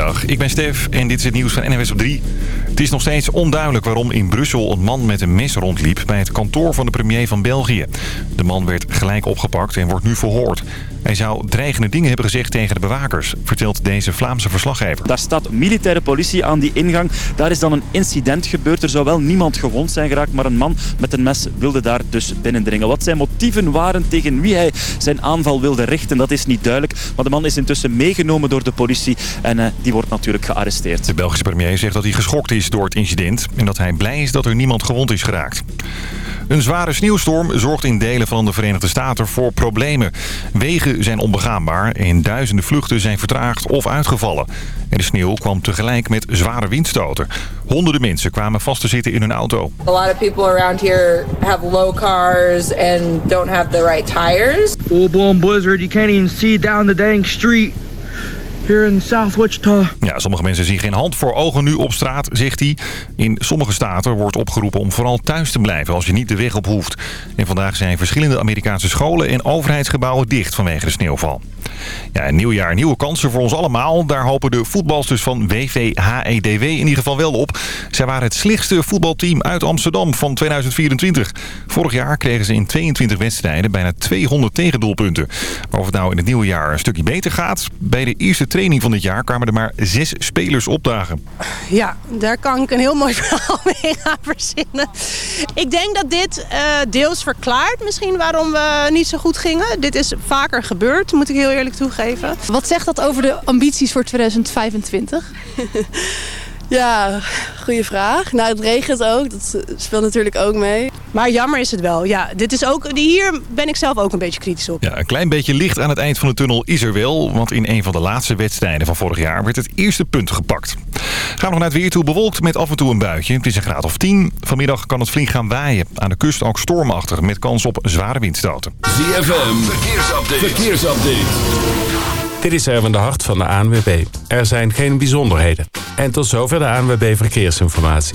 Goedemiddag, ik ben Stef en dit is het nieuws van NWS op 3. Het is nog steeds onduidelijk waarom in Brussel een man met een mes rondliep... bij het kantoor van de premier van België. De man werd gelijk opgepakt en wordt nu verhoord. Hij zou dreigende dingen hebben gezegd tegen de bewakers, vertelt deze Vlaamse verslaggever. Daar staat militaire politie aan die ingang. Daar is dan een incident gebeurd. Er zou wel niemand gewond zijn geraakt, maar een man met een mes wilde daar dus binnendringen. Wat zijn motieven waren tegen wie hij zijn aanval wilde richten, dat is niet duidelijk. Maar de man is intussen meegenomen door de politie en uh, die wordt natuurlijk gearresteerd. De Belgische premier zegt dat hij geschokt is door het incident en dat hij blij is dat er niemand gewond is geraakt. Een zware sneeuwstorm zorgt in delen van de Verenigde Staten voor problemen. Wegen zijn onbegaanbaar en duizenden vluchten zijn vertraagd of uitgevallen. En de sneeuw kwam tegelijk met zware windstoten. Honderden mensen kwamen vast te zitten in hun auto. A lot of people around here have low cars and don't have the right tires. Full-blown blizzard, you can't even see down the dang street Ja, sommige mensen zien geen hand voor ogen nu op straat, zegt hij. In sommige staten wordt opgeroepen om vooral thuis te blijven als je niet de weg op hoeft. En vandaag zijn verschillende Amerikaanse scholen en overheidsgebouwen dicht vanwege de sneeuwval. Ja, een nieuw jaar, nieuwe kansen voor ons allemaal. Daar hopen de voetbalsters van WVHEDW in ieder geval wel op. Zij waren het slechtste voetbalteam uit Amsterdam van 2024. Vorig jaar kregen ze in 22 wedstrijden bijna 200 tegendoelpunten. Of het nou in het nieuwe jaar een stukje beter gaat... bij de eerste training van dit jaar kwamen er maar zes spelers opdagen. Ja, daar kan ik een heel mooi verhaal mee gaan verzinnen. Ik denk dat dit uh, deels verklaart misschien waarom we niet zo goed gingen. Dit is vaker gebeurd, moet ik heel eerlijk toegeven. Wat zegt dat over de ambities voor 2025? Ja, goede vraag. Nou, het regent ook. Dat speelt natuurlijk ook mee. Maar jammer is het wel. Ja, dit is ook, hier ben ik zelf ook een beetje kritisch op. Ja, een klein beetje licht aan het eind van de tunnel is er wel. Want in een van de laatste wedstrijden van vorig jaar werd het eerste punt gepakt. Gaan we nog naar het weer toe. Bewolkt met af en toe een buitje. Het is een graad of 10. Vanmiddag kan het flink gaan waaien. Aan de kust ook stormachtig met kans op zware windstoten. ZFM, verkeersupdate. verkeersupdate. Dit is Erwin de Hart van de ANWB. Er zijn geen bijzonderheden. En tot zover de ANWB Verkeersinformatie.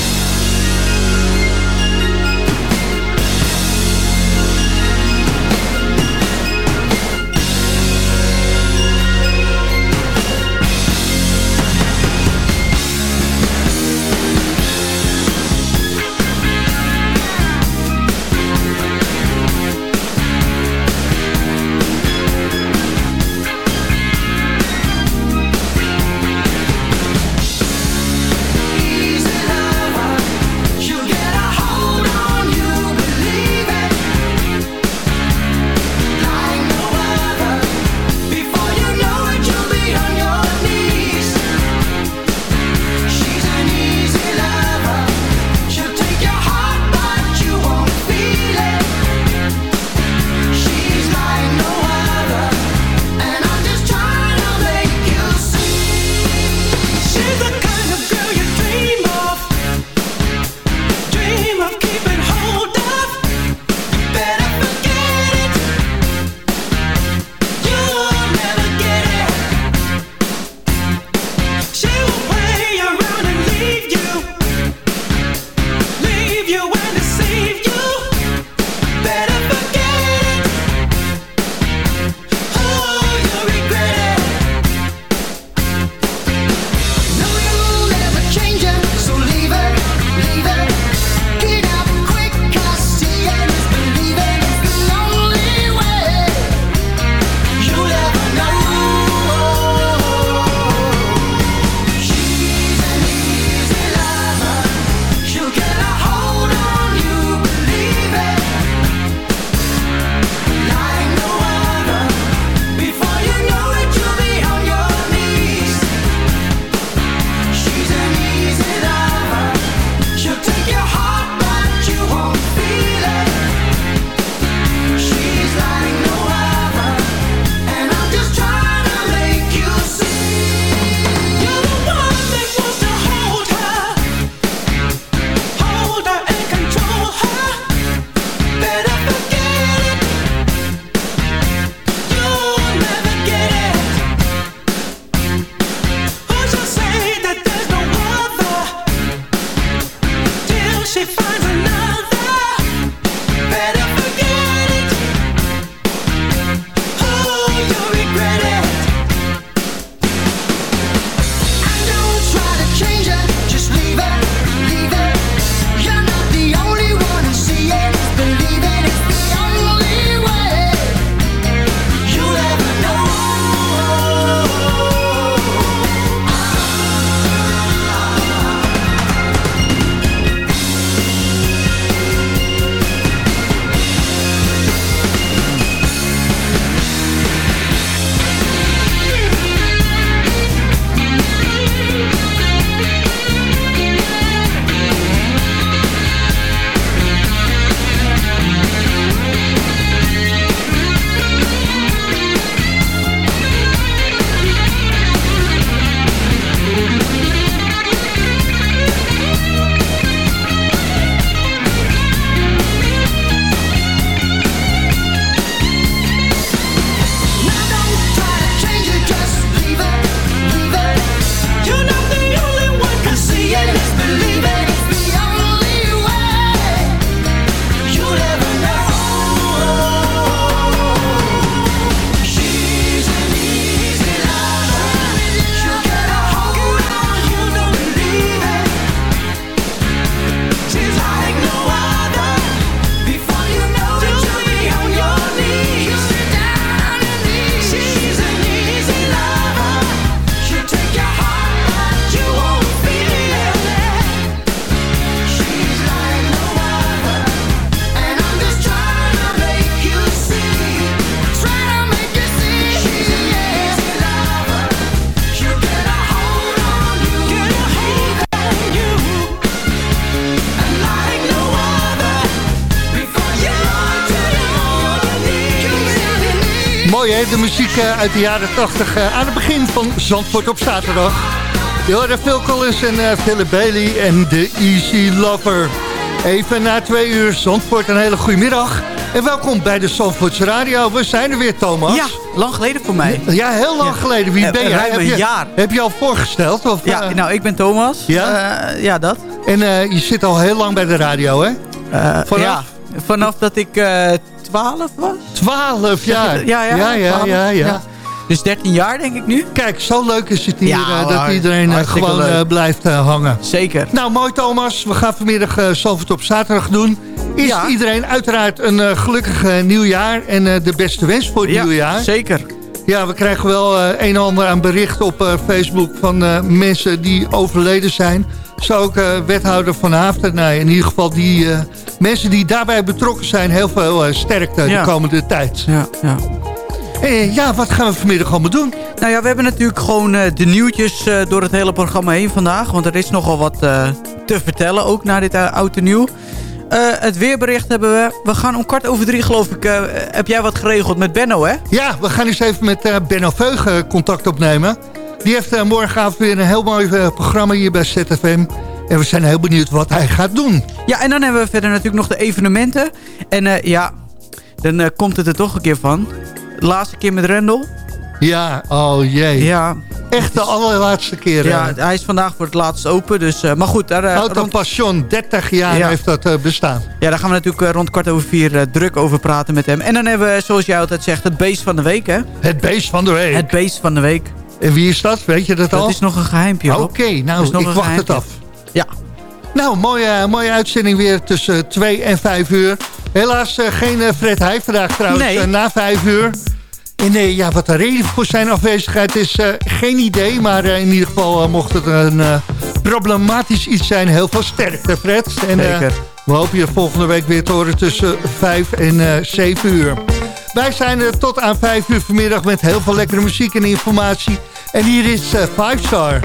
Muziek eh, uit de jaren 80 uh, aan het begin van Zandvoort op zaterdag. Je hoorde Phil Collins en uh, Philip Bailey en The Easy Lover. Even na twee uur Zandvoort, een hele goede middag. En welkom bij de Zandvoortse Radio. We zijn er weer, Thomas. Ja, lang geleden voor mij. Ja, heel lang ja. geleden. Wie ben jij? Ruim een heb je, jaar. Heb je al voorgesteld? Of, ja, uh, nou, ik ben Thomas. Ja? Uh, ja, dat. En uh, je zit al heel lang bij de radio, hè? Vanaf? Ja, vanaf dat ik 12 was. 12 jaar? Ja, ja, ja, ja, ja, ja. Dus 13 jaar denk ik nu. Kijk, zo leuk is het hier ja, dat iedereen gewoon blijft uh, hangen. Zeker. Nou, mooi Thomas. We gaan vanmiddag uh, Zalvert op zaterdag doen. Is ja. iedereen uiteraard een gelukkig nieuwjaar en de beste wens voor het ja, nieuwjaar. zeker. Ja, we krijgen wel een en ander aan berichten op Facebook van mensen die overleden zijn. Zo ook wethouder van Haafden. in ieder geval die mensen die daarbij betrokken zijn heel veel sterkte de komende tijd. Ja, ja. Eh, ja, wat gaan we vanmiddag allemaal doen? Nou ja, we hebben natuurlijk gewoon uh, de nieuwtjes uh, door het hele programma heen vandaag. Want er is nogal wat uh, te vertellen, ook na dit oude nieuw. het weerbericht hebben we. We gaan om kwart over drie, geloof ik, heb jij wat geregeld met Benno, hè? Ja, we gaan eens even met Benno Veugen contact opnemen. Die heeft morgenavond weer een heel mooi programma hier bij ZFM. En we zijn heel benieuwd wat hij gaat doen. Ja, en dan hebben we verder natuurlijk nog de evenementen. En ja, dan komt het er toch een keer van laatste keer met Rendel. Ja, oh jee. Ja. Echt de allerlaatste keer. Ja, hij is vandaag voor het laatst open. Dus, uh, maar goed. Daar, Auto rond... Passion, 30 jaar ja. heeft dat bestaan. Ja, daar gaan we natuurlijk rond kwart over vier druk over praten met hem. En dan hebben we, zoals jij altijd zegt, het beest van de week, hè? Het beest van de week. Het beest van de week. En wie is dat? Weet je dat, dat al? Dat is nog een geheimpje, Oké, okay, nou, ik wacht geheimpje. het af. Ja. Nou, mooie, mooie uitzending weer tussen 2 en 5 uur. Helaas geen Fred Heij vandaag trouwens, nee. na 5 uur. En uh, ja, wat de reden voor zijn afwezigheid is geen idee. Maar in ieder geval mocht het een problematisch iets zijn. Heel veel sterkte, Fred. En, Zeker. we hopen je volgende week weer te horen tussen 5 en 7 uur. Wij zijn er tot aan 5 uur vanmiddag met heel veel lekkere muziek en informatie. En hier is 5 Star.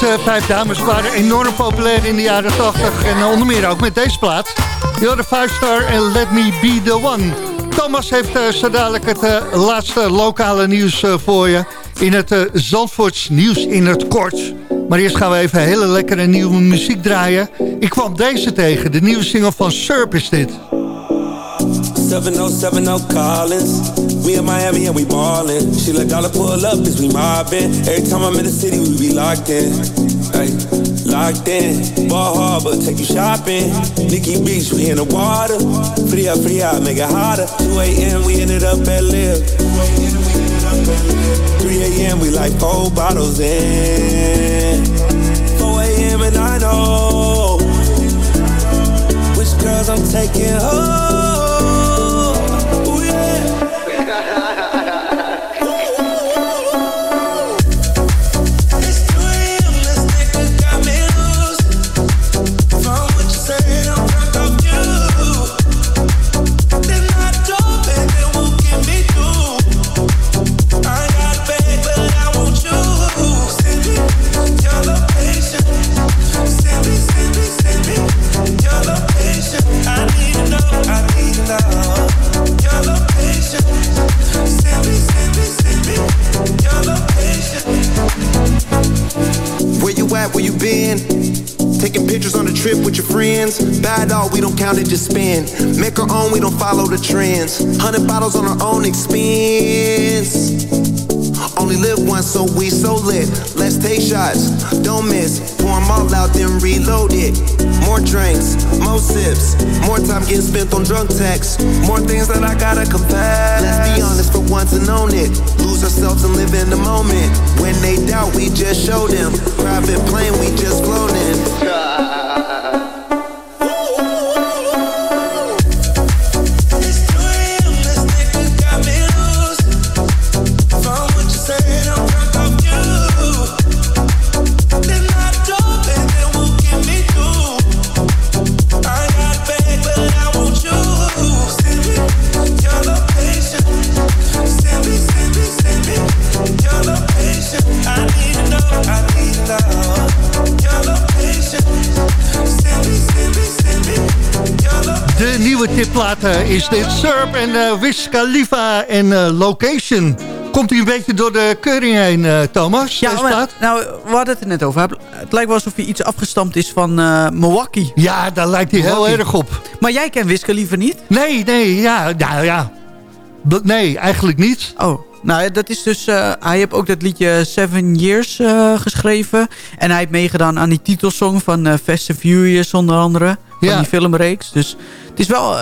Deze vijf dames waren enorm populair in de jaren 80. En onder meer ook met deze plaat. You're the Five Star en Let Me Be The One. Thomas heeft uh, zo dadelijk het laatste lokale nieuws voor je. In het uh, Zandvoorts nieuws in het kort. Maar eerst gaan we even hele lekkere nieuwe muziek draaien. Ik kwam deze tegen, de nieuwe single van Surp is dit. 7070 Collins. We in Miami and we ballin'. She let dollar pull up cause we mobbin'. Every time I'm in the city, we be locked in. Ay, locked in. Ball Harbor, take you shopping. Nikki Beach, we in the water. Free up, free out, make it hotter. 2 a.m., we ended up at Live. 3 a.m., we like four bottles in. 4 a.m., and I know which girls I'm taking home. Bad all, we don't count it, just spend. Make our own, we don't follow the trends. Hundred bottles on our own expense. Only live once, so we so lit. Let's take shots, don't miss. Pour them all out, then reload it. More drinks, more sips. More time getting spent on drunk texts. More things that I gotta confess. Let's be honest for once and own it. Lose ourselves and live in the moment. When they doubt, we just show them. Private plane, we just floating. Tipplaten is dit Surp en uh, Wiz Khalifa en uh, Location. Komt hij een beetje door de keuring heen, uh, Thomas? Ja, maar, nou, we hadden het er net over. Het lijkt wel alsof hij iets afgestampt is van Milwaukee. Ja, daar lijkt hij heel erg op. Maar jij kent Wiz Khalifa niet? Nee, nee, ja, nou ja. Nee, eigenlijk niet. Oh, nou, dat is dus... Uh, hij heeft ook dat liedje Seven Years uh, geschreven. En hij heeft meegedaan aan die titelsong van uh, Fast and Furious onder andere. Van ja. die filmreeks. Dus het is wel...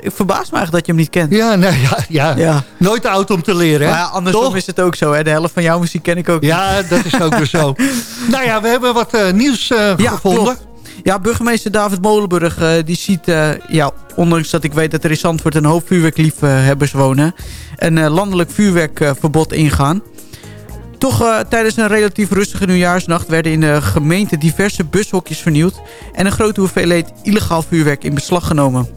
ik verbaas me eigenlijk dat je hem niet kent. Ja, nou, ja, ja. ja. nooit oud om te leren. Hè? Maar andersom Toch? is het ook zo. Hè? De helft van jouw muziek ken ik ook Ja, dat is ook weer zo. nou ja, we hebben wat nieuws gevonden. Klopt. Ja, burgemeester David Molenburg uh, die ziet, uh, ja, ondanks dat ik weet dat er in Zandvoort een hoop vuurwerkliefhebbers wonen, een uh, landelijk vuurwerkverbod ingaan. Toch tijdens een relatief rustige nieuwjaarsnacht werden in de gemeente diverse bushokjes vernieuwd en een grote hoeveelheid illegaal vuurwerk in beslag genomen.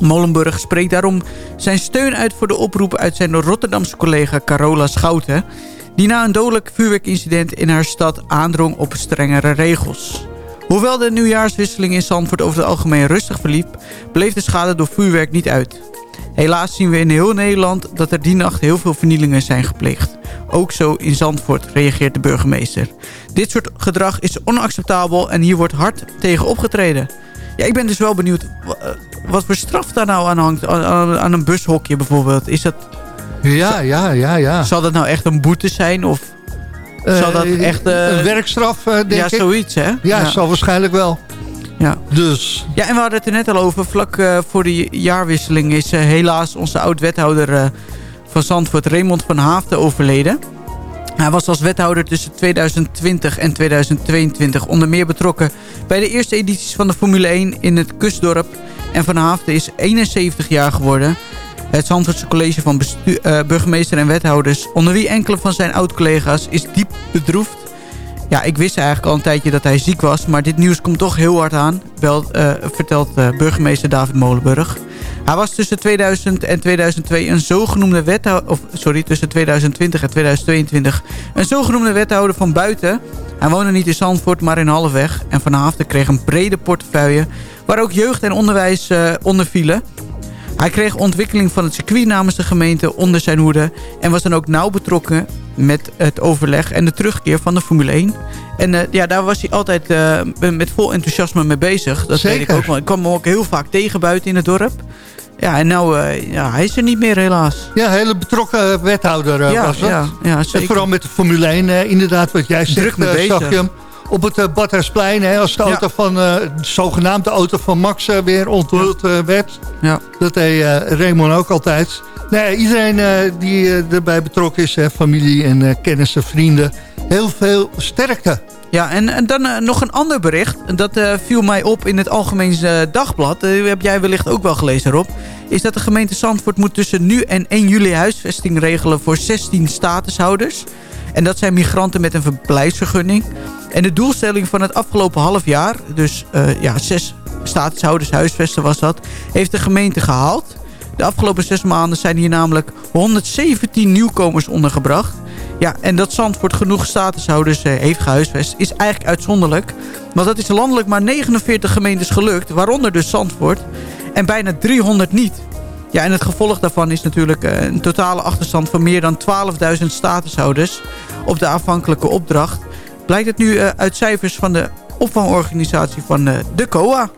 Molenburg spreekt daarom zijn steun uit voor de oproep uit zijn Rotterdamse collega Carola Schouten... die na een dodelijk vuurwerkincident in haar stad aandrong op strengere regels. Hoewel de nieuwjaarswisseling in Zandvoort over het algemeen rustig verliep... bleef de schade door vuurwerk niet uit. Helaas zien we in heel Nederland dat er die nacht heel veel vernielingen zijn gepleegd. Ook zo in Zandvoort, reageert de burgemeester. Dit soort gedrag is onacceptabel en hier wordt hard tegen opgetreden. Ja, ik ben dus wel benieuwd eh, wat voor straf daar nou aan hangt. Aan, een bushokje bijvoorbeeld. Is dat... Ja, ja, ja, ja. Zal dat nou echt een boete zijn? Of zal dat eh, echt... een werkstraf, uh, denk ja, ik. Ja, zoiets, hè? Ja, ja, zal waarschijnlijk wel. Ja. Dus. Ja, en we hadden het er net al over. Vlak uh, voor de jaarwisseling is uh, helaas onze oud-wethouder uh, van Zandvoort, Raymond van Haafden, overleden. Hij was als wethouder tussen 2020 en 2022 onder meer betrokken bij de eerste edities van de Formule 1 in het kustdorp. En Van Haafden is 71 jaar geworden. Het Zandvoortse college van uh, burgemeester en wethouders... onder wie enkele van zijn oud-collega's is diep bedroefd. Ja, ik wist eigenlijk al een tijdje dat hij ziek was... maar dit nieuws komt toch heel hard aan, wel, uh, vertelt uh, burgemeester David Molenburg. Hij was tussen 2000 en 2002 een zogenoemde wethouder... Of, sorry, tussen 2020 en 2022 een zogenoemde wethouder van buiten. Hij woonde niet in Zandvoort, maar in Halfweg. En Van Haften kreeg een brede portefeuille... waar ook jeugd en onderwijs uh, onder vielen. Hij kreeg ontwikkeling van het circuit namens de gemeente onder zijn hoede... en was dan ook nauw betrokken met het overleg en de terugkeer van de Formule 1. En uh, ja, daar was hij altijd uh, met vol enthousiasme mee bezig. Dat Zeker. weet ik ook wel. Ik kwam hem ook heel vaak tegen buiten in het dorp. Ja, en nou, uh, ja, hij is er niet meer helaas. Ja, hele betrokken wethouder ja, was dat. Ja, ja, zeker. En vooral met de Formule 1, inderdaad, wat jij zegt, Druk mee bezig. Op het uh, Badhuisplein. Hè, als de auto van, uh, de zogenaamde auto van Max uh, weer onthuld werd. Ja. Dat deed Raymond ook altijd. Nee, iedereen die erbij betrokken is, hè, familie en kennissen, vrienden. Heel veel sterkte. Ja, en, en dan uh, nog een ander bericht. Dat uh, viel mij op in het Algemeens uh, Dagblad. Dat heb jij wellicht ook wel gelezen, Rob. Is dat de gemeente Zandvoort moet tussen nu en 1 juli huisvesting regelen voor 16 statushouders. En dat zijn migranten met een verblijfsvergunning. En de doelstelling van het afgelopen half jaar, dus ja, zes statushouders huisvesten was dat, heeft de gemeente gehaald. De afgelopen zes maanden zijn hier namelijk 117 nieuwkomers ondergebracht. Ja, en dat Zandvoort genoeg statushouders uh, heeft gehuisvest is eigenlijk uitzonderlijk. Want dat is landelijk maar 49 gemeentes gelukt, waaronder dus Zandvoort. En bijna 300 niet. Ja, en het gevolg daarvan is natuurlijk uh, een totale achterstand van meer dan 12.000 statushouders op de afhankelijke opdracht. Blijkt het nu uh, uit cijfers van de opvangorganisatie van de COA.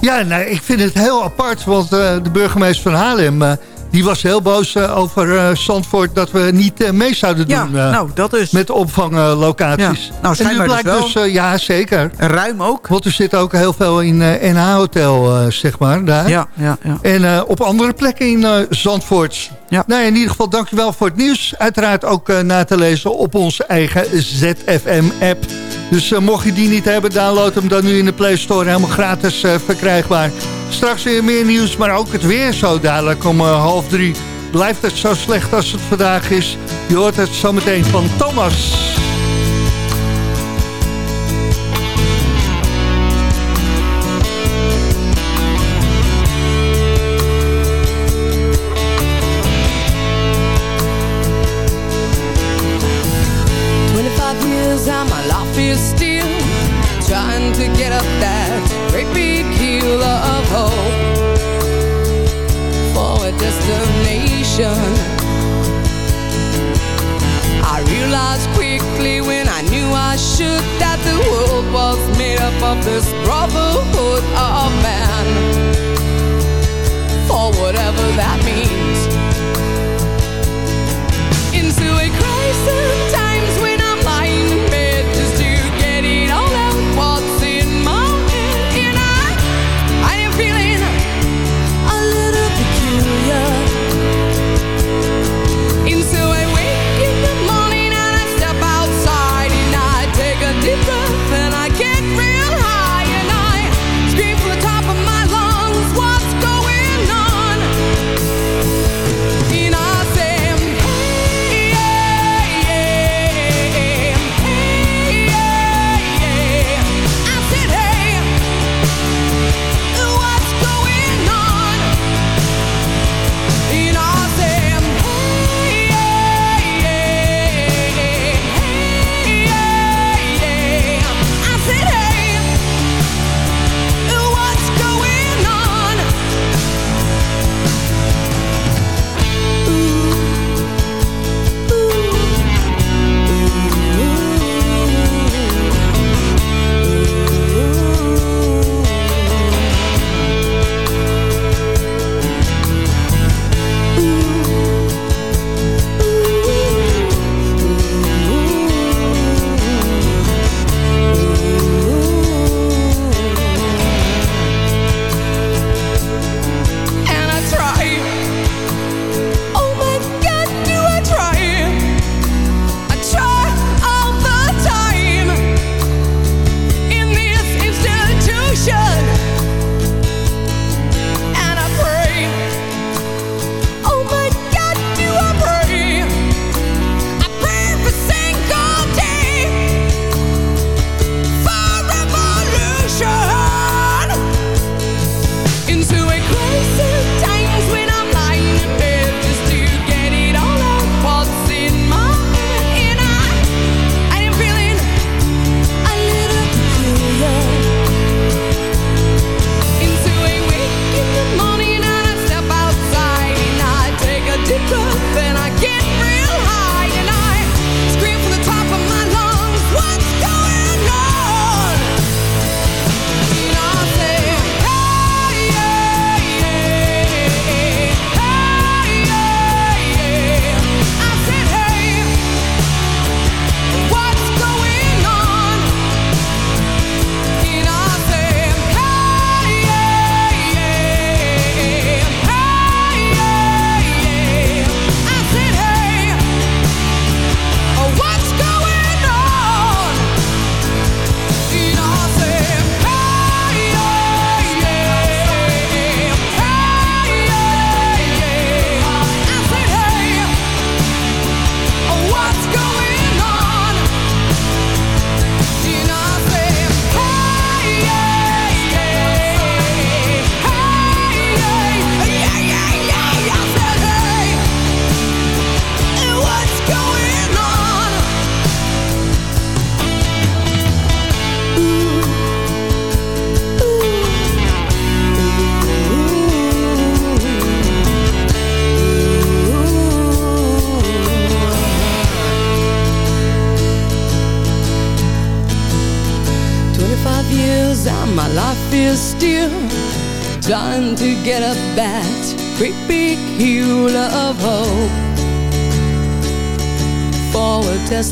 Ja, nou, ik vind het heel apart, want de burgemeester van Haarlem die was heel boos uh, over uh, Zandvoort dat we niet uh, mee zouden doen. Ja, nou, dat is. Met opvanglocaties. Ja. Nou, en nu blijkt dus, dus ja, zeker. En ruim ook. Want er zit ook heel veel in NH-hotel, zeg maar, daar. Ja, ja, ja. En op andere plekken in Zandvoort. Ja. Nou, in ieder geval dankjewel voor het nieuws. Uiteraard ook na te lezen op onze eigen ZFM-app. Dus mocht je die niet hebben, download hem dan nu in de Play Store. Helemaal gratis verkrijgbaar. Straks weer meer nieuws, maar ook het weer zo dadelijk om uh, half drie. Blijft het zo slecht als het vandaag is? Je hoort het zometeen van Thomas.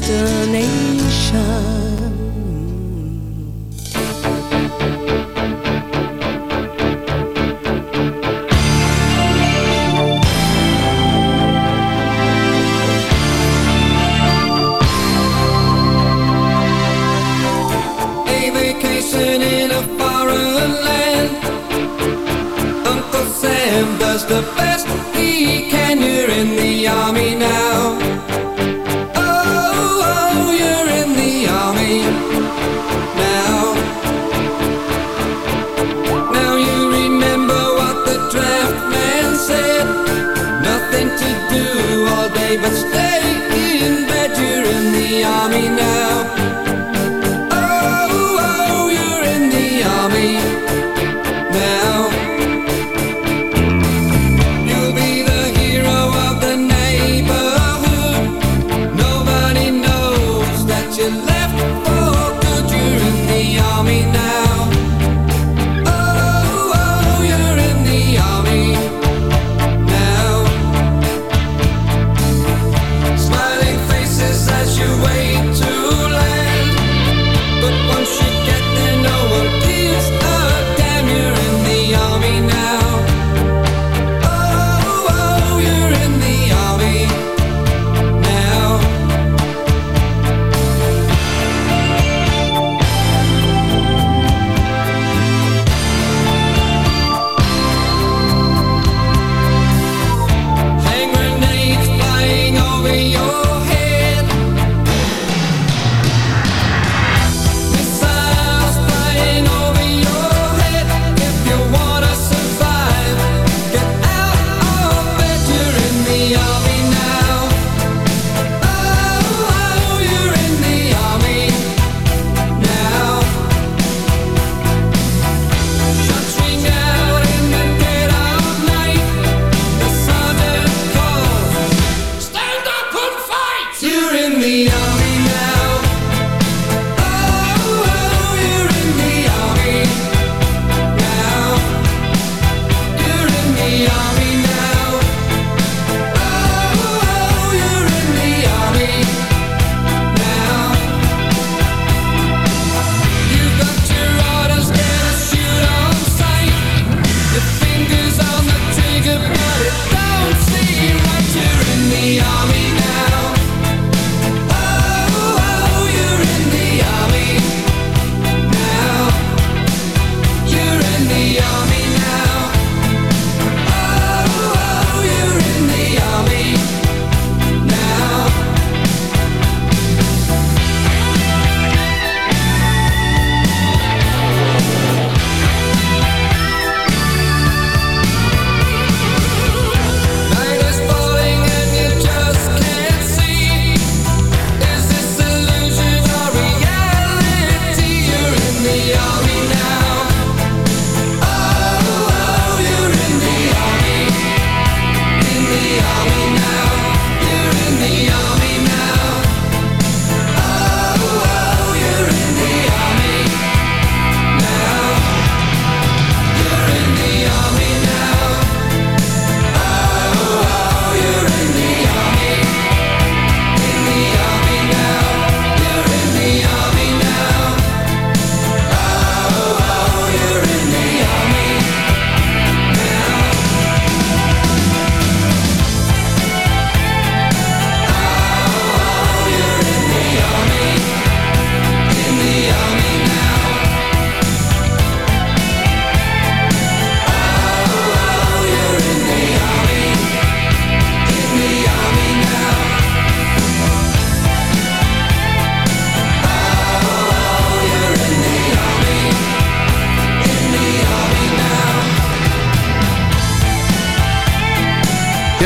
Destination.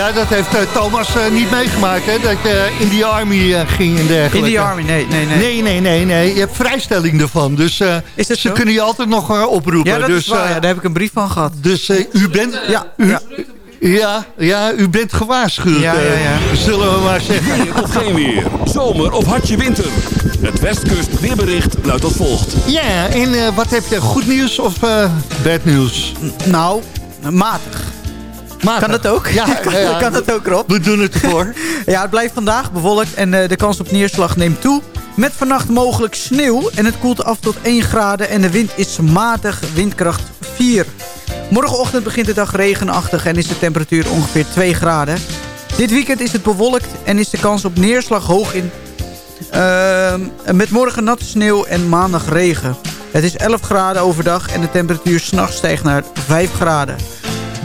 Ja, dat heeft eh, Thomas eh, niet meegemaakt, hè? Dat je in die army eh, ging en dergelijke. In die army, nee, nee, nee. Nee, nee, nee, nee. Je hebt vrijstelling ervan. Dus eh, ze zo? kunnen je altijd nog eh, oproepen. Ja, dat dus, is waar. eh, Ja, daar heb ik een brief van gehad. Dus eh, u bent... Ja, u, ja. Ja, ja, u bent gewaarschuwd, Ja, ja, ja. eh, zullen we maar zeggen. Weer of geen weer. Zomer of hartje winter. Het Westkust weerbericht luidt als volgt. Ja, en eh, wat heb je? Goed nieuws of eh bad nieuws? Nou, matig. Kan dat ook? Ja, ja. kan dat ook, Rob? We doen het ervoor. Ja, het blijft vandaag bewolkt en eh, de kans op neerslag neemt toe. Met vannacht mogelijk sneeuw en het koelt af tot 1 graden en de wind is matig, windkracht 4. Morgenochtend begint de dag regenachtig en is de temperatuur ongeveer 2 graden. Dit weekend is het bewolkt en is de kans op neerslag hoog in. Ehm, met morgen natte sneeuw en maandag regen. Het is 11 graden overdag en de temperatuur s'nachts stijgt naar 5 graden.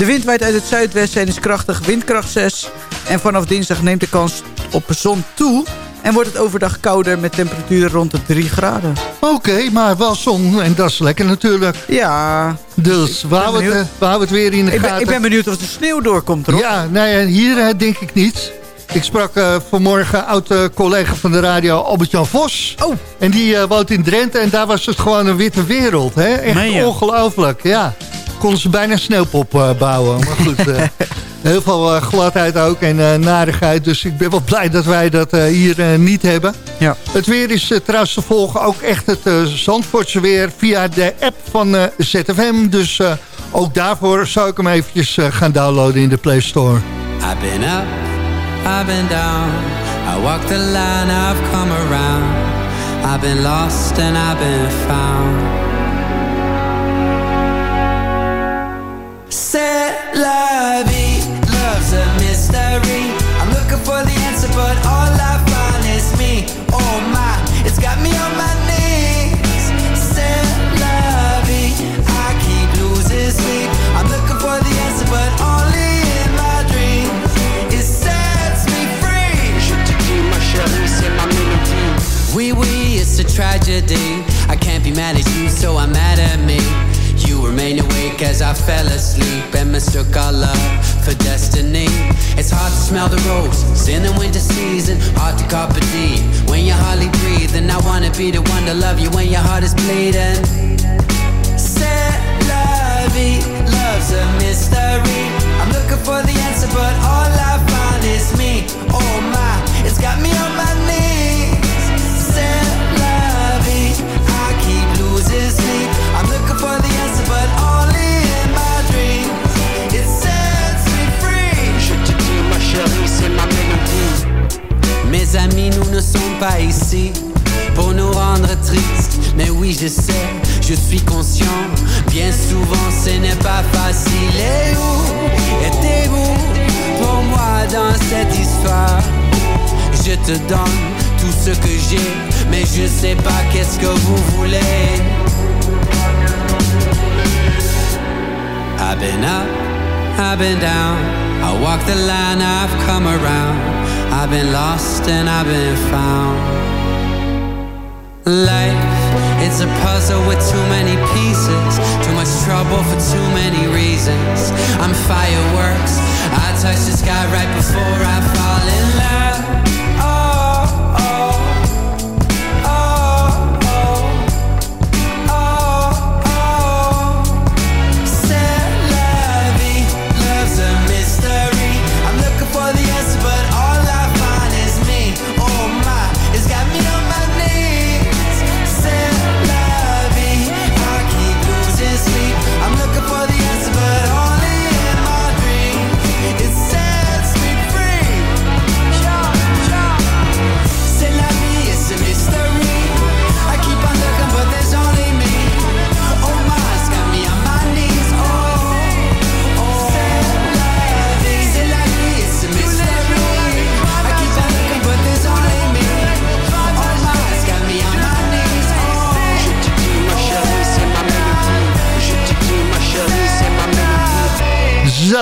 De wind waait uit het zuidwesten en is krachtig windkracht 6. En vanaf dinsdag neemt de kans op zon toe. En wordt het overdag kouder met temperaturen rond de 3 graden. Oké, maar wel zon en dat is lekker natuurlijk. Ja. Dus we houden, het, benieuwd. eh, we houden het weer in de Ik ben, gaten. ik ben benieuwd of de sneeuw doorkomt, Rob. Ja, nee, hier eh, denk ik niet. Ik sprak eh, vanmorgen oud-collega van de radio Albert-Jan Vos. Oh. En die eh, woont in Drenthe en daar was het gewoon een witte wereld. Hè? Echt ongelooflijk, ja. Konden ze bijna een sneeuwpop eh, bouwen. Maar goed, eh, heel veel eh, gladheid ook en eh, narigheid. Dus ik ben wel blij dat wij dat eh, hier niet hebben. Ja. Het weer is trouwens te volgen ook echt het Zandvoortse weer via de app van eh, ZFM. Dus eh, ook daarvoor zou ik hem eventjes gaan downloaden in de Play Store. I've been up, I've been down. I walked the line, I've come around. I've been lost and I've been found. C'est la vie, love's a mystery. I'm looking for the answer, but all I find is me. Oh my, it's got me on my knees. C'est la vie, I keep losing sleep. I'm looking for the answer, but only in my dreams. It sets me free. Je te dis, ma chérie, c'est ma mélodie. Oui, oui, it's a tragedy. I can't be mad at you, so I'm mad at me. Awake as I fell asleep and mistook our love for destiny. It's hard to smell the roses in the winter season, hard to carpe diem when you're hardly breathing. I wanna be the one to love you when your heart is bleeding. La vie, love's a mystery. I'm looking for the answer, but all I find is me. Oh my, it's got me on my knees. La vie, I keep losing Mes amis, nous ne sommes pas ici pour nous rendre tristes. Mais oui, je sais, je suis conscient. Bien souvent, ce n'est pas facile. Et où étiez-vous pour moi dans cette histoire? Je te donne tout ce que j'ai, mais je sais pas qu'est-ce que vous voulez. I've been up, I've been down. I walk the line, I've come around. I've been lost and I've been found. Life, it's a puzzle with too many pieces. Too much trouble for too many reasons. I'm fireworks. I touch the sky right before I fall in love.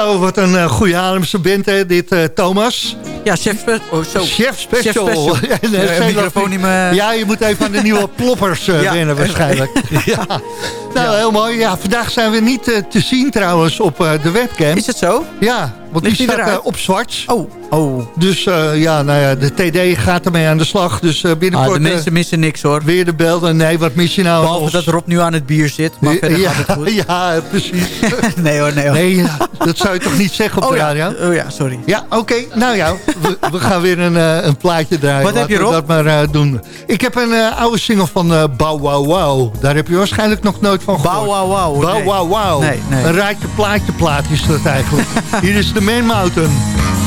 Zo, wat een uh, goede Haarlemse band, hè, dit eh, Thomas. Ja, chef, oh, zo. Chef Special. Chef Special. Ja, nee, Ja, zijn microfoon dat- niet meer- Ja, je moet even aan de nieuwe ploppers eh, Ja. wennen waarschijnlijk. ja. Nou, heel mooi. Ja, vandaag zijn we niet eh, te zien trouwens op eh, de webcam. Is het zo? Ja, want Ligt die staat eh, op zwart. Oh, oh. Dus eh, ja, nou ja, de TD gaat ermee aan de slag. Dus eh, Ah, binnenkort de mensen missen niks hoor. weer de belden. Nee, wat mis je nou? Behalve dat Rob nu aan het bier zit. Maar verder ja, gaat het goed. ja, precies. nee hoor, nee hoor. Nee, ja, dat zou je toch niet zeggen op Oh de ja, radio? oh ja, sorry. Ja, oké. Nou ja, we, we gaan weer een, een plaatje draaien. Wat heb je, Rob? dat maar doen. Ik heb een oude single van eh Bow Wow Wow. Daar heb je waarschijnlijk nog nooit van gehoord. Bow Wow Wow. Bow nee. Wow Wow. Nee, nee. Een raadje plaatje plaat is dat eigenlijk. Hier is de Man Mountain.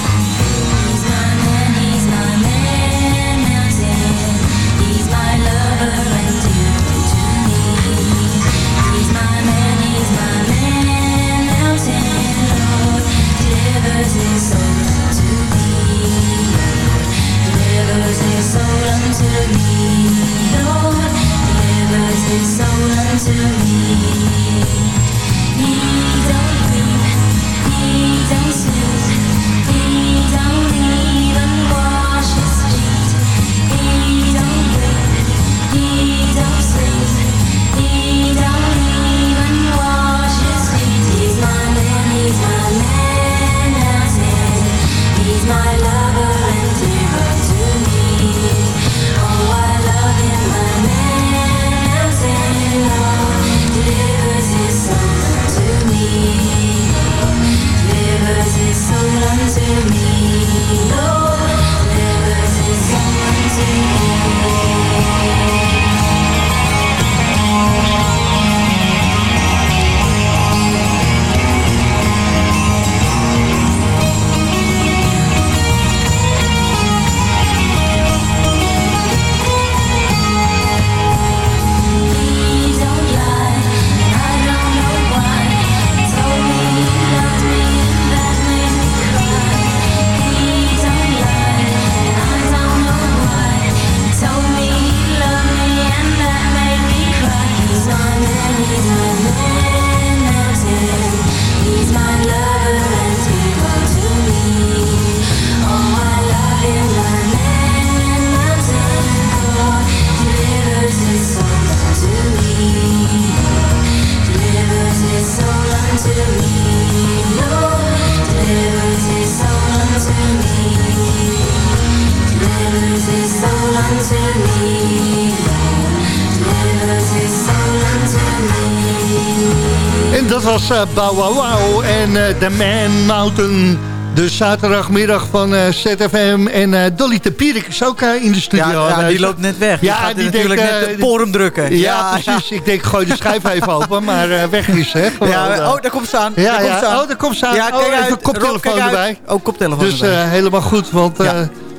Bow Wow Wow en eh The Man Mountain. De zaterdagmiddag van eh, ZFM. En eh, Dolly de Pierik is ook in de studio. Ja, ja, die loopt net weg. Die Ja, gaat die natuurlijk denkt, net de porum drukken. Ja, precies. Ik denk, gooi de schijf even open, maar weg is hè. Gewoon, Ja, oh, daar komt ze aan. Ja, daar komt ze aan. Oh, daar komt ze aan. Ja, Oh, even uit. koptelefoon Rob, kijk uit. erbij. Oh, koptelefoon Dus erbij. helemaal goed, want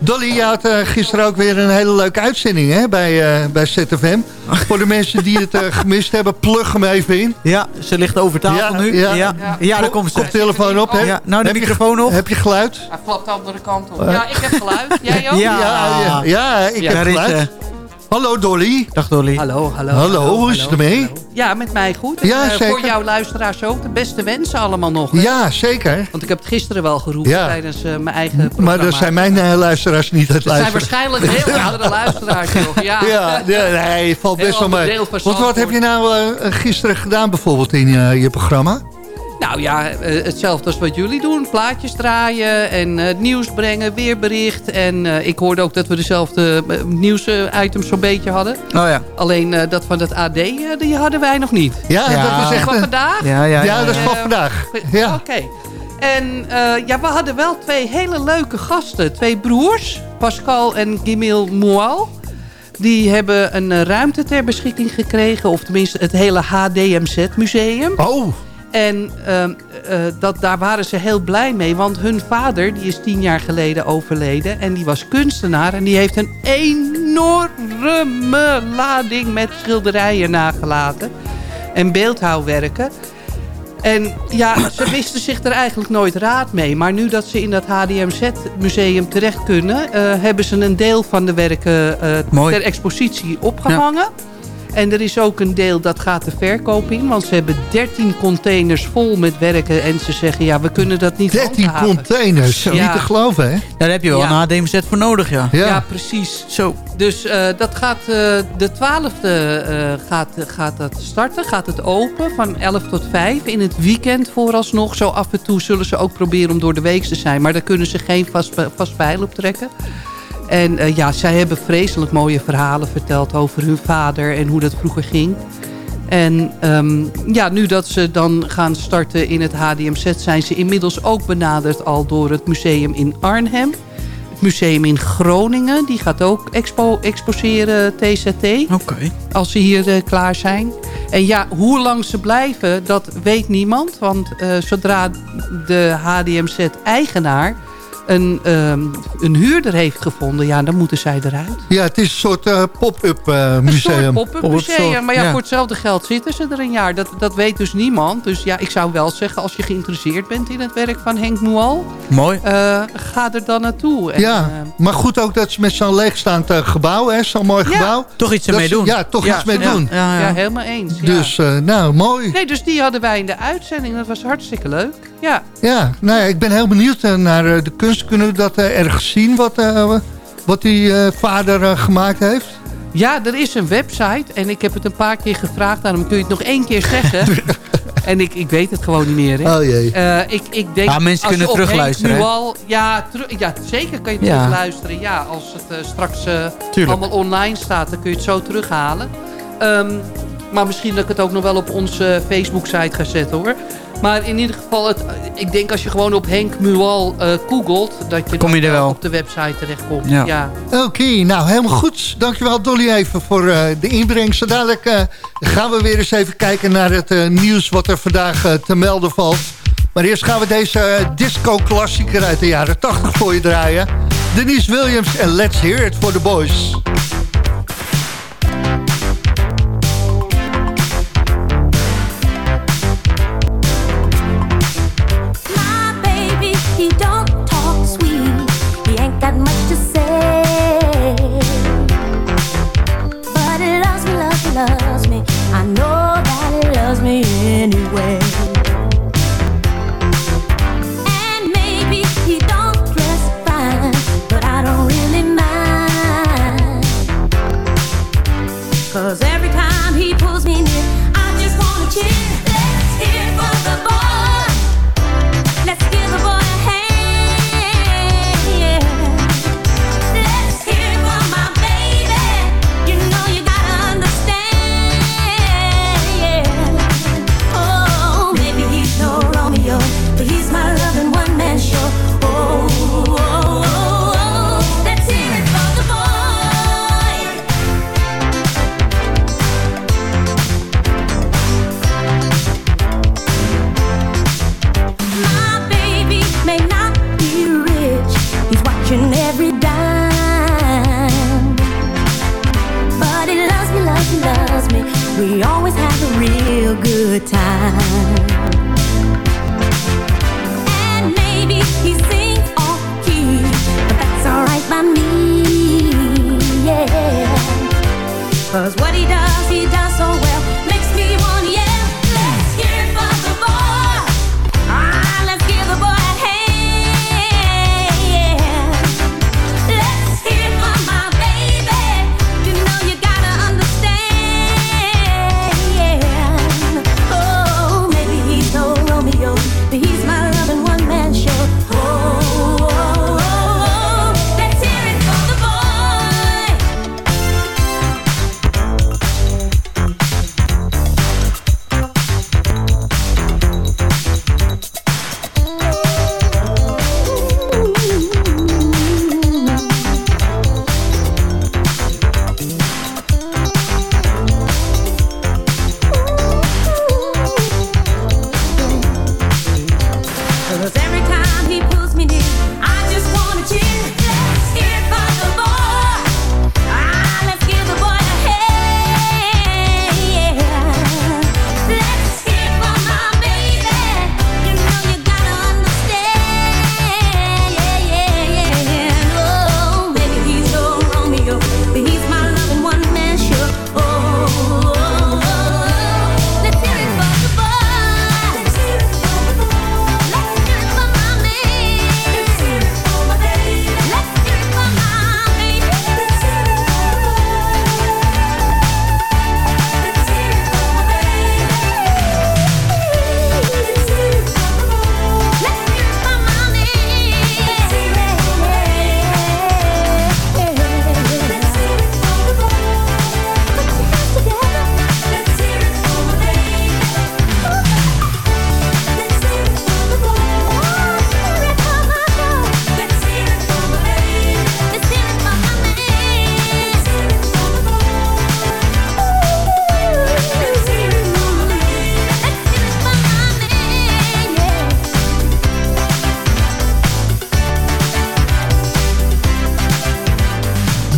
Dolly, je had eh, gisteren ook weer een hele leuke uitzending hè, bij, eh, bij ZFM. Voor de mensen die het eh, gemist hebben, plug hem even in. Ja, ze ligt over tafel nu. Ja, ja. daar komt ze. Koptelefoon op, hè? Ja, nou, de Heb je- microfoon op. Heb je geluid? Hij flapt de andere kant op. Ja, ik heb geluid. Jij ook? Ja. ja, ja, ik Ja. heb is geluid. Hallo Dolly. Dag Dolly. Hallo, hallo. Hallo, hoe is het ermee? Ja, met mij goed. En, Ja, eh, zeker. Voor jouw luisteraars ook. De beste wensen allemaal nog. hè? Ja, zeker. Want ik heb het gisteren wel geroepen Ja. tijdens eh, mijn eigen programma. Maar daar zijn mijn eh, luisteraars niet het Het zijn luisteren. waarschijnlijk heel andere luisteraars, joh. Ja, Ja, ja, nee, valt best wel mee. Want wat heb je nou eh, gisteren gedaan bijvoorbeeld in je programma? Nou ja, eh, hetzelfde als wat jullie doen. Plaatjes draaien en eh, nieuws brengen, weerbericht. En eh, ik hoorde ook dat we dezelfde nieuwsitems zo'n beetje hadden. Oh ja. Alleen eh, dat van het AD, eh, die hadden wij nog niet. Ja, Ja. dat is echt... Van vandaag? Ja, ja, Ja, ja. dat is van vandaag. Ja. Oké. En eh, ja, we hadden wel twee hele leuke gasten. Twee broers, Pascal en Gimil Moual. Die hebben een ruimte ter beschikking gekregen. Of tenminste het hele HDMZ-museum. Oh, En ehm, eh, dat, daar waren ze heel blij mee. Want hun vader, die is tien jaar geleden overleden. En die was kunstenaar. En die heeft een enorme lading met schilderijen nagelaten. En beeldhouwwerken. En ja, ze wisten zich er eigenlijk nooit raad mee. Maar nu dat ze in dat HDMZ-museum terecht kunnen... eh, hebben ze een deel van de werken eh, ter expositie opgehangen. En er is ook een deel dat gaat de verkoop in. Want ze hebben 13 containers vol met werken. En ze zeggen, ja, we kunnen dat niet 13 handhaven. containers, niet te geloven, hè? Daar heb je wel Ja. een HDMZ voor nodig, ja. Ja, precies. Zo. Dus eh, dat gaat, eh, de 12e eh, gaat, gaat dat starten, gaat het open van 11 tot 5. In het weekend vooralsnog. Zo af en toe zullen ze ook proberen om door de week te zijn. Maar daar kunnen ze geen vast, vast pijl op trekken. En eh, ja, zij hebben vreselijk mooie verhalen verteld over hun vader en hoe dat vroeger ging. En ehm, ja, nu dat ze dan gaan starten in het HDMZ... zijn ze inmiddels ook benaderd al door het museum in Arnhem. Het museum in Groningen, die gaat ook expo exposeren TZT. Oké. Als ze hier eh, klaar zijn. En ja, hoe lang ze blijven, dat weet niemand. Want eh, zodra de HDMZ-eigenaar een, ehm, een huurder heeft gevonden... ja, dan moeten zij eruit. Ja, het is een soort eh, pop-up eh, Een museum. soort pop-up museum. Maar ja, voor hetzelfde geld zitten ze er een jaar. Dat, dat weet dus niemand. Dus ja, ik zou wel zeggen, als je geïnteresseerd bent in het werk van Henk Mual... Mooi. eh, ga er dan naartoe. En, ja, eh, maar goed ook dat ze met zo'n leegstaand eh, gebouw, hè, zo'n mooi gebouw. Toch iets ermee doen. Ja, toch Ja, iets mee ja, doen. ja, ja, helemaal eens. ja. Dus, eh, nou, mooi. Nee, dus die hadden wij in de uitzending. Dat was hartstikke leuk. Ja. Ja, nou ja, ik ben heel benieuwd eh, naar eh, de kunst. Kunnen we dat eh, ergens zien, wat, eh, wat die eh, vader gemaakt heeft? Ja, er is een website en ik heb het een paar keer gevraagd. Daarom kun je het nog één keer zeggen. en ik, ik weet het gewoon niet meer. Hè. Oh jee. Eh, ik, ik denk, Ja, mensen als je kunnen terugluisteren, hè? Nu al, ja, teru- ja, zeker kan je Ja. terugluisteren. Ja, als het eh, straks eh, allemaal online staat, dan kun je het zo terughalen. Ehm, maar misschien dat ik het ook nog wel op onze Facebook-site ga zetten hoor. Maar in ieder geval, het, ik denk als je gewoon op Henk Mual eh googelt... dat je, Kom je dan er wel. op de website terechtkomt. Ja. ja. Oké, nou helemaal goed. Dankjewel Dolly even voor eh, de inbreng. Zo dadelijk eh, gaan we weer eens even kijken naar het eh, nieuws wat er vandaag te melden valt. Maar eerst gaan we deze disco-klassieker uit de jaren 80 voor je draaien. Denise Williams en Let's Hear It for the Boys.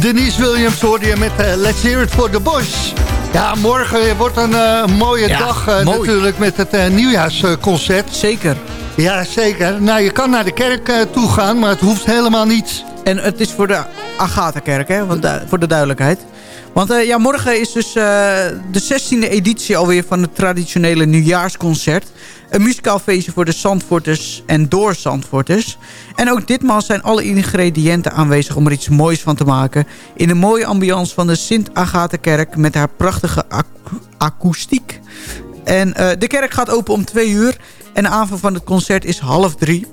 Denise Williams hoorde je met eh, Let's Hear It for the Boys. Ja, morgen wordt een eh, mooie Ja, dag eh, mooi. natuurlijk met het nieuwjaarsconcert. Zeker. Ja, zeker. Nou, je kan naar de kerk toe gaan, maar het hoeft helemaal niet. En het is voor de Agatha-kerk, hè? Want, voor de duidelijkheid. Want eh, ja, morgen is dus eh, de 16e editie alweer van het traditionele nieuwjaarsconcert. Een muzikaal feestje voor de Zandvoorters en door Zandvoorters. En ook ditmaal zijn alle ingrediënten aanwezig om er iets moois van te maken. In de mooie ambiance van de Sint-Agatha-kerk met haar prachtige ac- akoestiek. En eh, de kerk gaat open om twee uur. En de avond van het concert is half drie.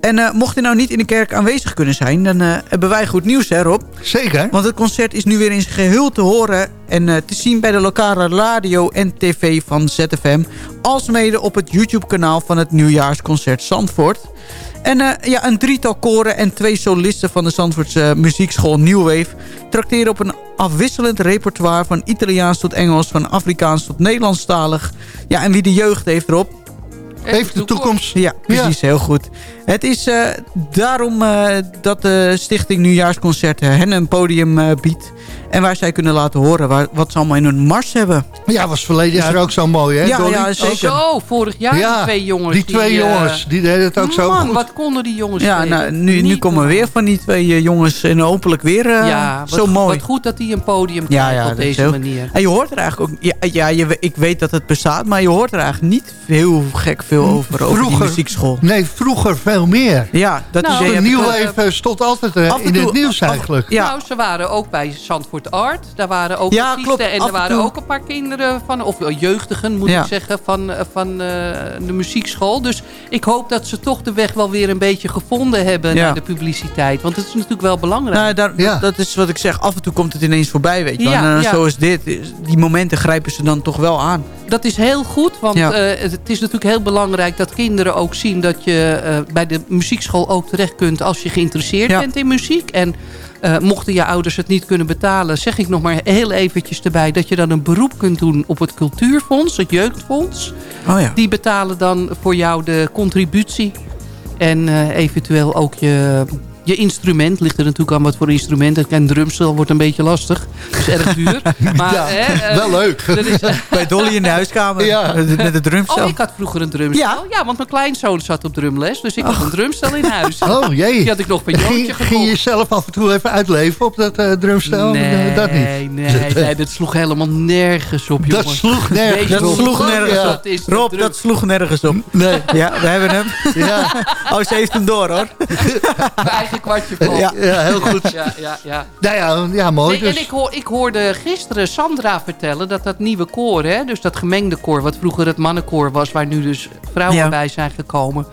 En eh, mocht u nou niet in de kerk aanwezig kunnen zijn... dan eh, hebben wij goed nieuws, hè Rob? Zeker. Want het concert is nu weer in zijn geheel te horen... en eh, te zien bij de lokale radio en tv van ZFM... alsmede op het YouTube-kanaal van het Nieuwjaarsconcert Zandvoort. En ja, een drietal koren en twee solisten van de Zandvoortse muziekschool New Wave... trakteren op een afwisselend repertoire van Italiaans tot Engels... van Afrikaans tot Nederlandstalig. Ja, en wie de jeugd heeft erop... Heeft de toekomst. Ja, precies. Heel goed. Het is eh, daarom eh, dat de stichting Nieuwjaarsconcert hen een podium eh, biedt. En waar zij kunnen laten horen waar, wat ze allemaal in hun mars hebben. Ja, was verleden jaar ook zo mooi, hè, Ja, Dolly? ja, zeker. Zo, vorig jaar Ja, die twee jongens. die twee eh, jongens, die deden het ook zo man, goed. wat konden die jongens Ja, nou, nu, nu komen we weer van die twee eh, jongens en hopelijk weer eh, ja, wat, zo goed- mooi. Wat goed dat die een podium Ja, krijgen ja, op is deze heel- manier. En je hoort er eigenlijk ook... Ja, ja je, ik weet dat het bestaat, maar je hoort er eigenlijk niet heel gek veel over, over die Vroeger- muziekschool. Nee, vroeger veel meer. Ja, dat Nou, idee De ook. even stond altijd Af en in toe- het nieuws af- eigenlijk. Ja. Nou, ze waren ook bij Zandvoort Art. Daar waren ook Ja, artiesten. klopt. En er en waren toe. ook een paar kinderen van, of jeugdigen moet Ja. ik zeggen, van, eh, van eh, de muziekschool. Dus ik hoop dat ze toch de weg wel weer een beetje gevonden hebben Ja. naar de publiciteit. Want het is natuurlijk wel belangrijk. Nou, daar, Ja. dat is wat ik zeg. Af en toe komt het ineens voorbij, weet je wel. Ja, En, eh, ja. Zoals dit. Die momenten grijpen ze dan toch wel aan. Dat is heel goed, want Ja. eh, het is natuurlijk heel belangrijk dat kinderen ook zien dat je eh, bij de muziekschool ook terecht kunt als je geïnteresseerd Ja. bent in muziek. En eh, mochten je ouders het niet kunnen betalen, zeg ik nog maar heel eventjes erbij dat je dan een beroep kunt doen op het cultuurfonds, het jeugdfonds. Oh ja. Die betalen dan voor jou de contributie en eh, eventueel ook je, je instrument. Ligt er natuurlijk aan wat voor instrument. En drumstel wordt een beetje lastig. Dat is erg duur. Maar, Ja, hè, eh, wel leuk. er is, Bij Dolly in de huiskamer. Ja. Met de drumstel. Oh, ik had vroeger een drumstel. Ja, want mijn kleinzoon zat op drumles. Dus ik had een drumstel in huis. Oh jee. Die had ik nog bij Joontje Ging, ging gekocht. je zelf af en toe even uitleven op dat eh, drumstel? Nee, Eh, dat niet. nee, nee, dat sloeg helemaal nergens op, jongen. Dat sloeg nergens Dat sloeg nergens op. dat Rob, dat sloeg nergens op. Nee. Ja, we hebben hem. Ja, Oh, ze heeft hem door, hoor. Kwartje valt. Ja. ja, heel goed. ja, ja. ja. Nou ja, ja mooi. Nee, en dus. ik, hoor, ik hoorde gisteren Sandra vertellen dat dat nieuwe koor, hè, dus dat gemengde koor, wat vroeger het mannenkoor was, waar nu dus vrouwen Ja. bij zijn gekomen.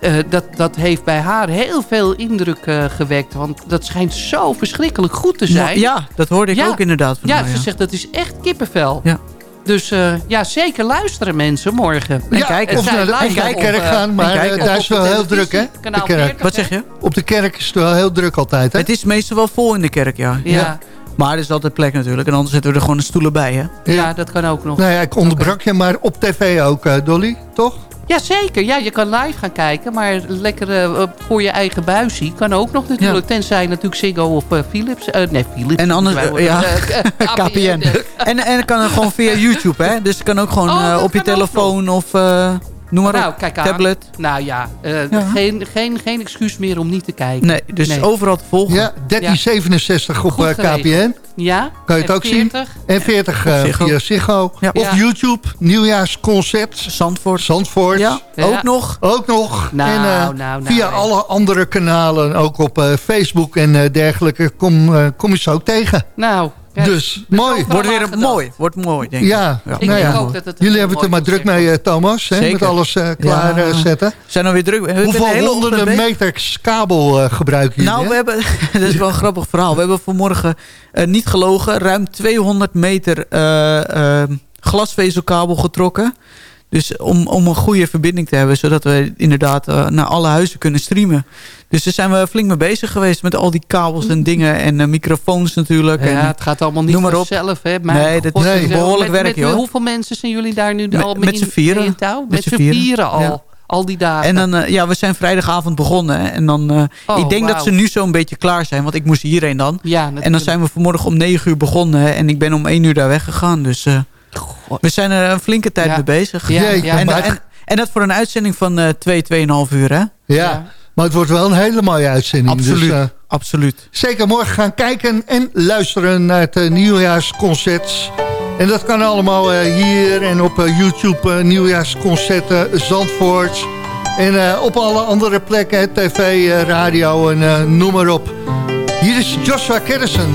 eh, dat, dat heeft bij haar heel veel indruk eh, gewekt. Want dat schijnt zo verschrikkelijk goed te zijn. Ja, dat hoorde ik Ja. ook inderdaad van Ja, haar, ze zegt dat is echt kippenvel. Ja. Dus eh, ja, zeker luisteren mensen morgen. En ja, kijken. of naar de, kerk eh, gaan, maar en kijken. eh, daar is wel heel druk, hè? televisie, kanaal De kerk. 40, Wat zeg je? Op de kerk is het wel heel druk altijd, hè? Het is meestal wel vol in de kerk, ja. Ja. Maar er is altijd plek natuurlijk. En anders zetten we er gewoon een stoelen bij, hè. Ja, dat kan ook nog. Nou ja, ik onderbrak je, maar op tv ook, eh, Dolly, toch? Ja, zeker. Ja, je kan live gaan kijken, maar lekker eh, voor je eigen buisie kan ook nog natuurlijk. Tenzij natuurlijk Ziggo of eh, Philips. eh, nee, Philips. En anders, ja, KPN. En, en kan gewoon via YouTube, hè. Dus het kan ook gewoon Oh, op je telefoon of noem maar Nou, op. kijk aan. Tablet. Nou ja, eh, Ja. Geen, geen, geen excuus meer om niet te kijken. Nee, dus Nee. overal te volgen. Ja, 1367 op eh. KPN. Ja? Kan je het ook zien? 40? En 40 eh, via Ziggo. Ja. Of Ja. YouTube, nieuwjaarsconcert. Zandvoort. Zandvoort. Ja, Ja. ook nog. Ook nog. Nou, en, nou, nou, via nou. alle andere kanalen, ook op eh, Facebook en eh, dergelijke, kom, kom je ze ook tegen. Nou, dus mooi. Wordt weer een mooi. Wordt mooi, denk ik. Ja, Ja. Ik nou ja. ook dat het Jullie hebben het er maar druk mee, eh, Thomas. Hè, met alles eh, klaar Ja. zetten. We zijn alweer druk. We hebben een Hoeveel hele honderden meters kabel eh, gebruiken jullie? Nou, hè? we hebben, dat is wel een grappig verhaal. We hebben vanmorgen, eh, niet gelogen, ruim 200 meter eh, eh, glasvezelkabel getrokken. Dus om, om een goede verbinding te hebben, zodat we inderdaad naar alle huizen kunnen streamen. Dus daar zijn we flink mee bezig geweest met al die kabels en dingen en eh, microfoons natuurlijk. Ja, en, het gaat allemaal niet Noem maar op. vanzelf. Hè. Mijn Nee, dat God, is behoorlijk met, werk, met, joh. Hoeveel mensen zijn jullie daar nu Met- al met in- z'n vieren. mee in touw? Met Met z'n vieren, vieren al. ja. Al die dagen. En dan, eh, ja, we zijn vrijdagavond begonnen. hè. En dan, eh, Oh, ik denk dat ze nu zo'n beetje klaar zijn. Want ik moest hierheen dan. Ja, en dan zijn we vanmorgen om 9 uur begonnen. hè. En ik ben om 1 uur daar weggegaan. Dus we zijn er een flinke tijd Ja. mee bezig. Ja. En, maar het- en, en dat voor een uitzending van eh 2, 2,5 uur, hè? Ja, maar het wordt wel een hele mooie uitzending. Absoluut, Dus, absoluut. zeker morgen gaan kijken en luisteren naar het eh, nieuwjaarsconcert. En dat kan allemaal eh, hier en op YouTube nieuwjaarsconcerten Zandvoort. En op alle andere plekken, tv, radio en noem maar op. Hier is Joshua Kerrison.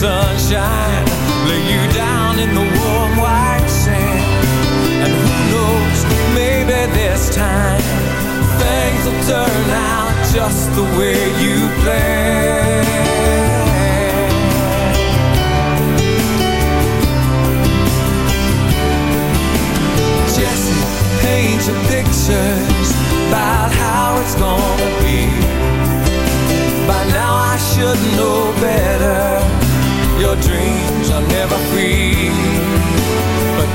sunshine, lay you down in the warm white sand. And who knows, maybe this time things will turn out just the way you planned. Jesse, paint your pictures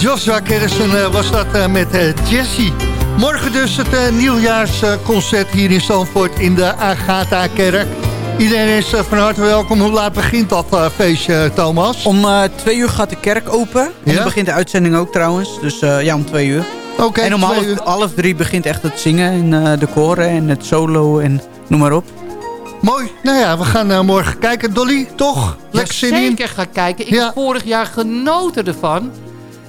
Joshua Kerrison eh, was dat eh, met eh, Jessie. Morgen dus het nieuwjaarsconcert hier in Zandvoort in de Agatha-kerk. Iedereen is van harte welkom. Hoe laat begint dat feestje, Thomas? Om eh, twee uur gaat de kerk open. En Ja? dan begint de uitzending ook trouwens. Dus eh, ja, om twee uur. Oké, en om half, uur. half drie begint echt het zingen. En eh, de koren en het solo en noem maar op. Mooi. Nou ja, we gaan eh, morgen kijken. Dolly, toch? Lekker zin in? zeker ga kijken. Ik heb vorig jaar genoten ervan.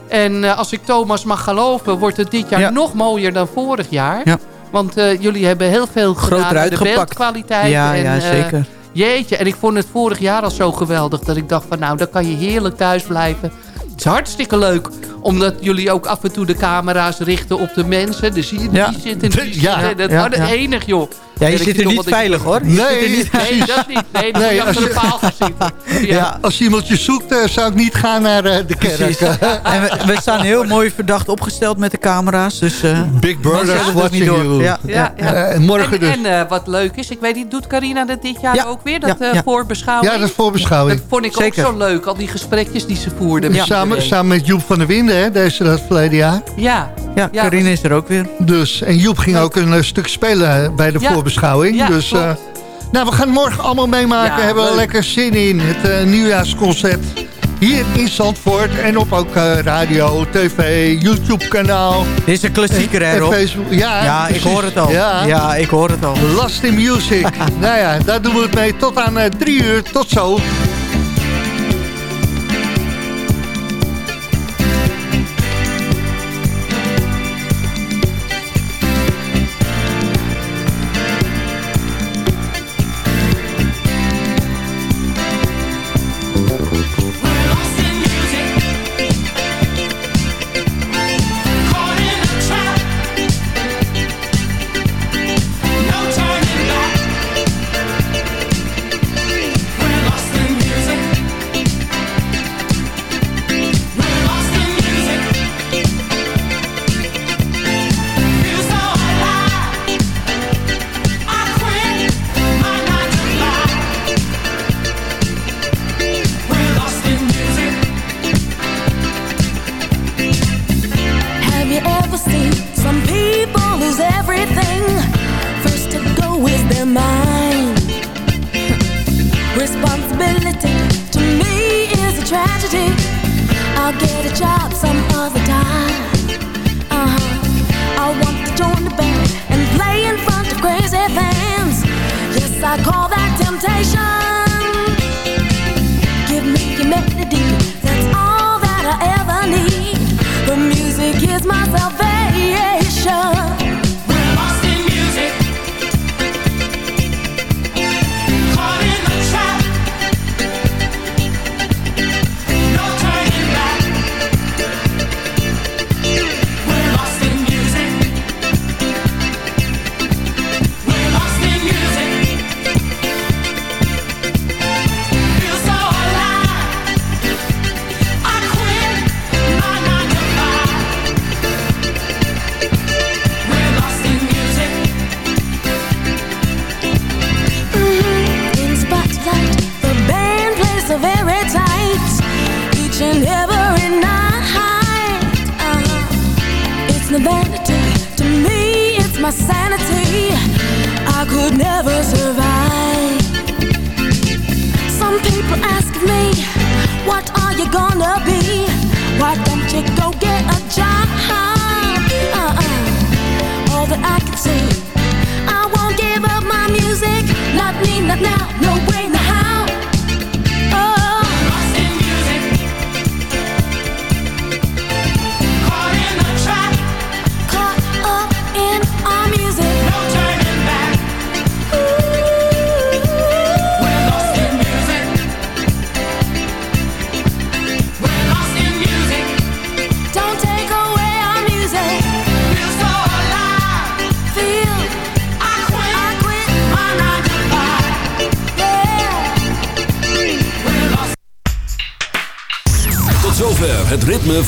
En eh, als ik Thomas mag geloven, wordt het dit jaar Ja. nog mooier dan vorig jaar. Ja. Want eh, jullie hebben heel veel gedaan Groter met de uitgepakt. beeldkwaliteit. Ja, en, ja, eh, zeker. jeetje, en ik vond het vorig jaar al zo geweldig dat ik dacht van nou, dan kan je heerlijk thuis blijven. Het is hartstikke leuk, omdat jullie ook af en toe de camera's richten op de mensen. Dus zie je, Ja. die zitten, die Ja. Dat Ja, is ja. enig, joh. Ja, je zit er nog niet veilig hoor. Je Nee, zit er niet Nee, dat niet. Nee, moet Nee, je achter als je- paal. Ja. Als iemand je zoekt, eh, zou ik niet gaan naar eh, de kerk. Precies. En we, we staan heel mooi verdacht opgesteld met de camera's. Dus, eh, Big Brother watching niet door. you. Ja, Ja, ja. Morgen en, dus. En eh, wat leuk is, ik weet niet, doet Carina dat dit jaar Ja, ook weer? Dat eh, voorbeschouwing? Ja, dat voorbeschouwing. Dat vond ik Zeker. ook zo leuk, al die gesprekjes die ze voerden. met Samen, samen met Joep van der Winden, hè, deze dat verleden jaar. Ja, ja, Ja, Carine is er ook weer. Dus, en Joep ging ook een eh, stuk spelen bij de Ja. voorbeschouwing. Ja, dus, klopt. eh, nou, we gaan het morgen allemaal meemaken. Ja, hebben we lekker zin in. Het eh, nieuwjaarsconcert hier in Zandvoort. En op ook eh, radio, tv, YouTube-kanaal. Dit is een klassieker hè Rob? Ja, Ja, ik hoor het al. Ja. Ja, ik hoor het al. Last in Music. nou ja, daar doen we het mee. Tot aan eh, drie uur. Tot zo.